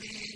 be